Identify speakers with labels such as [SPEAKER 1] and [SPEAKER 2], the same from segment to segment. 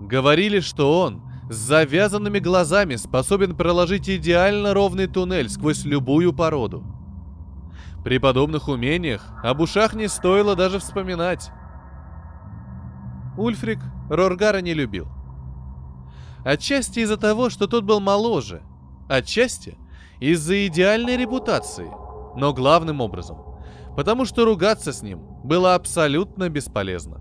[SPEAKER 1] Говорили, что он с завязанными глазами способен проложить идеально ровный туннель сквозь любую породу. При подобных умениях об ушах не стоило даже вспоминать. Ульфрик Роргара не любил. Отчасти из-за того, что тот был моложе, отчасти из-за идеальной репутации, но главным образом, потому что ругаться с ним было абсолютно бесполезно.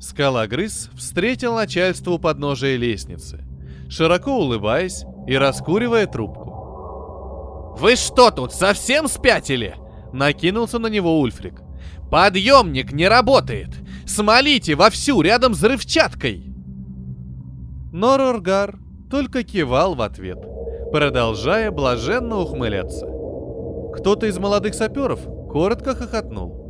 [SPEAKER 1] Скалогрыз встретил начальство у подножия лестницы, широко улыбаясь и раскуривая трубку.
[SPEAKER 2] «Вы что тут, совсем спятили?» — накинулся на него Ульфрик. «Подъемник не работает! Смолите вовсю рядом с взрывчаткой!»
[SPEAKER 1] Но Роргар только кивал в ответ, продолжая блаженно ухмыляться. Кто-то из молодых саперов коротко хохотнул.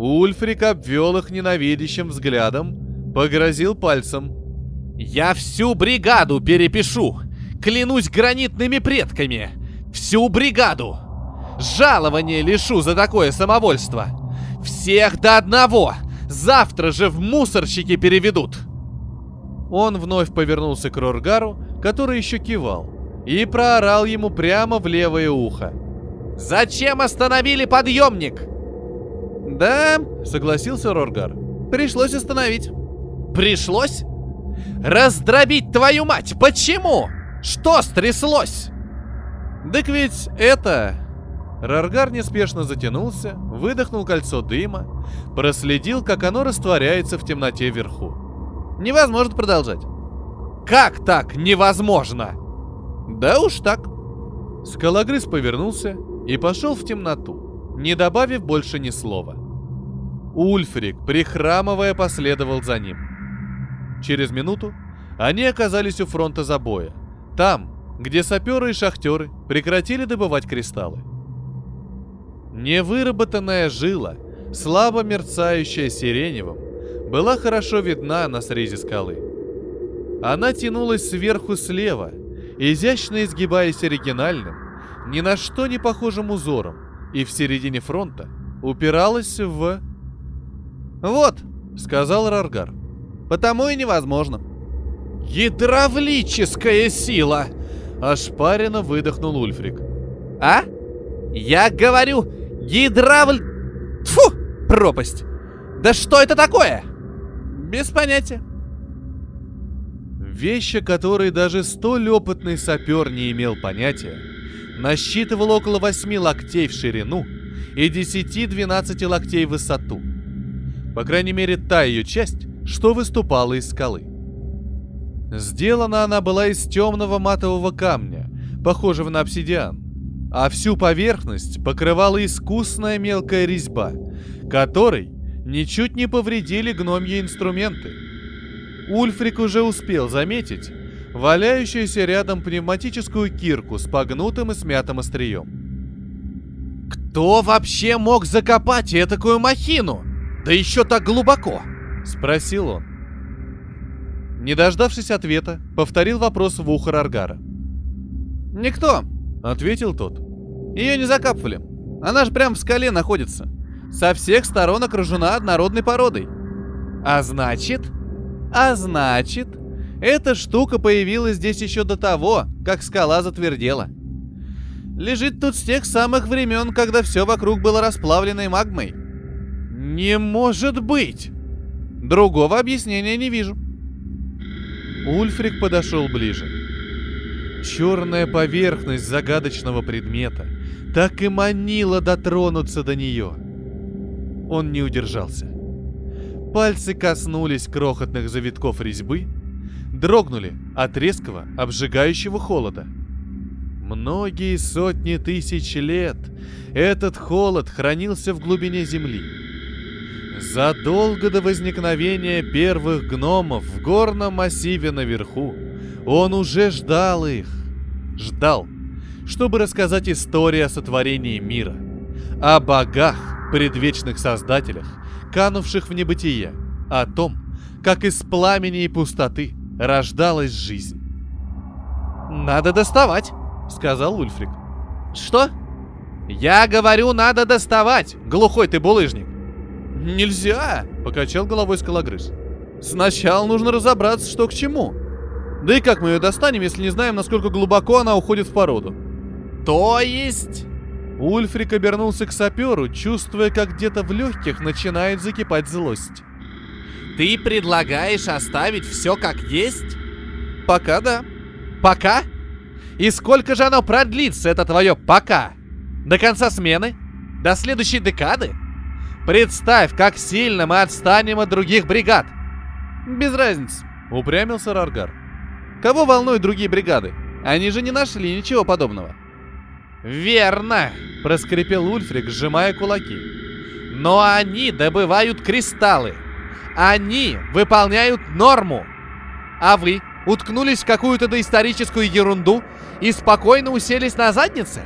[SPEAKER 1] Ульфрик обвел их ненавидящим взглядом, погрозил пальцем.
[SPEAKER 2] «Я всю бригаду перепишу! Клянусь гранитными предками! Всю бригаду! Жалование лишу за такое самовольство! Всех до одного! Завтра же в мусорщики переведут!»
[SPEAKER 1] Он вновь повернулся к Роргару, который еще кивал, и проорал ему прямо в левое ухо.
[SPEAKER 2] «Зачем остановили подъемник?»
[SPEAKER 1] «Да», — согласился Роргар. «Пришлось остановить».
[SPEAKER 2] «Пришлось? Раздробить твою мать! Почему? Что стряслось?»
[SPEAKER 1] «Так ведь это...» Роргар неспешно затянулся, выдохнул кольцо дыма, проследил, как оно растворяется в темноте вверху. Невозможно продолжать.
[SPEAKER 2] «Как так невозможно?»
[SPEAKER 1] «Да уж так». Скалогрыз повернулся и пошел в темноту, не добавив больше ни слова. Ульфрик, прихрамывая, последовал за ним. Через минуту они оказались у фронта забоя. Там, где саперы и шахтеры прекратили добывать кристаллы. Невыработанная жила, слабо мерцающая сиреневым, была хорошо видна на срезе скалы. Она тянулась сверху слева, изящно изгибаясь оригинальным, ни на что не похожим узором, и в середине фронта упиралась в «Вот», — сказал Раргар. «Потому и невозможно».
[SPEAKER 2] «Гидравлическая сила!»
[SPEAKER 1] — ошпаренно выдохнул Ульфрик.
[SPEAKER 2] «А? Я говорю, гидравль... Тфу! Пропасть! Да что это такое?»
[SPEAKER 1] «Без понятия». Вещь, о которой даже столь опытный сапер не имел понятия, насчитывал около восьми локтей в ширину и 10-12 локтей в высоту — по крайней мере, та ее часть, что выступала из скалы. Сделана она была из темного матового камня, похожего на обсидиан, а всю поверхность покрывала искусная мелкая резьба, которой ничуть не повредили гномьи инструменты. Ульфрик уже успел заметить валяющуюся рядом пневматическую кирку с погнутым и смятым острием.
[SPEAKER 2] «Кто вообще мог закопать этакую махину?» Да еще так глубоко!» — спросил он.
[SPEAKER 1] Не дождавшись ответа, повторил вопрос в ухо Раргара.
[SPEAKER 2] «Никто!» — ответил тот. «Ее не закапывали. Она же прямо в скале находится. Со всех сторон окружена однородной породой. А значит... А значит... Эта штука появилась здесь еще до того, как скала затвердела. Лежит тут с тех самых времен, когда все вокруг было расплавленной магмой. «Не может быть!» «Другого объяснения не вижу».
[SPEAKER 1] Ульфрик подошел ближе. Черная поверхность загадочного предмета так и манила дотронуться до нее. Он не удержался. Пальцы коснулись крохотных завитков резьбы, дрогнули от резкого, обжигающего холода. Многие сотни тысяч лет этот холод хранился в глубине земли — Задолго до возникновения первых гномов в горном массиве наверху, он уже ждал их. Ждал, чтобы рассказать историю о сотворении мира, о богах, предвечных создателях, канувших в небытие, о том, как из пламени и пустоты рождалась жизнь.
[SPEAKER 2] «Надо доставать», — сказал Ульфрик.
[SPEAKER 1] «Что?»
[SPEAKER 2] «Я говорю, надо доставать, глухой ты булыжник!»
[SPEAKER 1] «Нельзя!» — покачал головой скалогрыз.
[SPEAKER 2] Сначала нужно разобраться, что к чему. Да и как мы ее достанем, если не знаем, насколько глубоко она уходит в породу?
[SPEAKER 1] То есть...
[SPEAKER 2] Ульфрик обернулся к саперу, чувствуя, как где-то в легких начинает закипать злость.
[SPEAKER 1] Ты предлагаешь оставить все как есть?
[SPEAKER 2] Пока да.
[SPEAKER 1] Пока? И сколько же оно продлится, это твое пока? До конца смены? До следующей декады? Представь, как сильно мы отстанем от других бригад.
[SPEAKER 2] Без разницы, упрямился Раргар. Кого волнуют другие бригады? Они же не нашли ничего подобного.
[SPEAKER 1] «Верно!» — проскрипел Ульфрик, сжимая кулаки. «Но они добывают кристаллы. Они выполняют норму. А вы уткнулись в какую-то доисторическую ерунду и спокойно уселись на заднице?»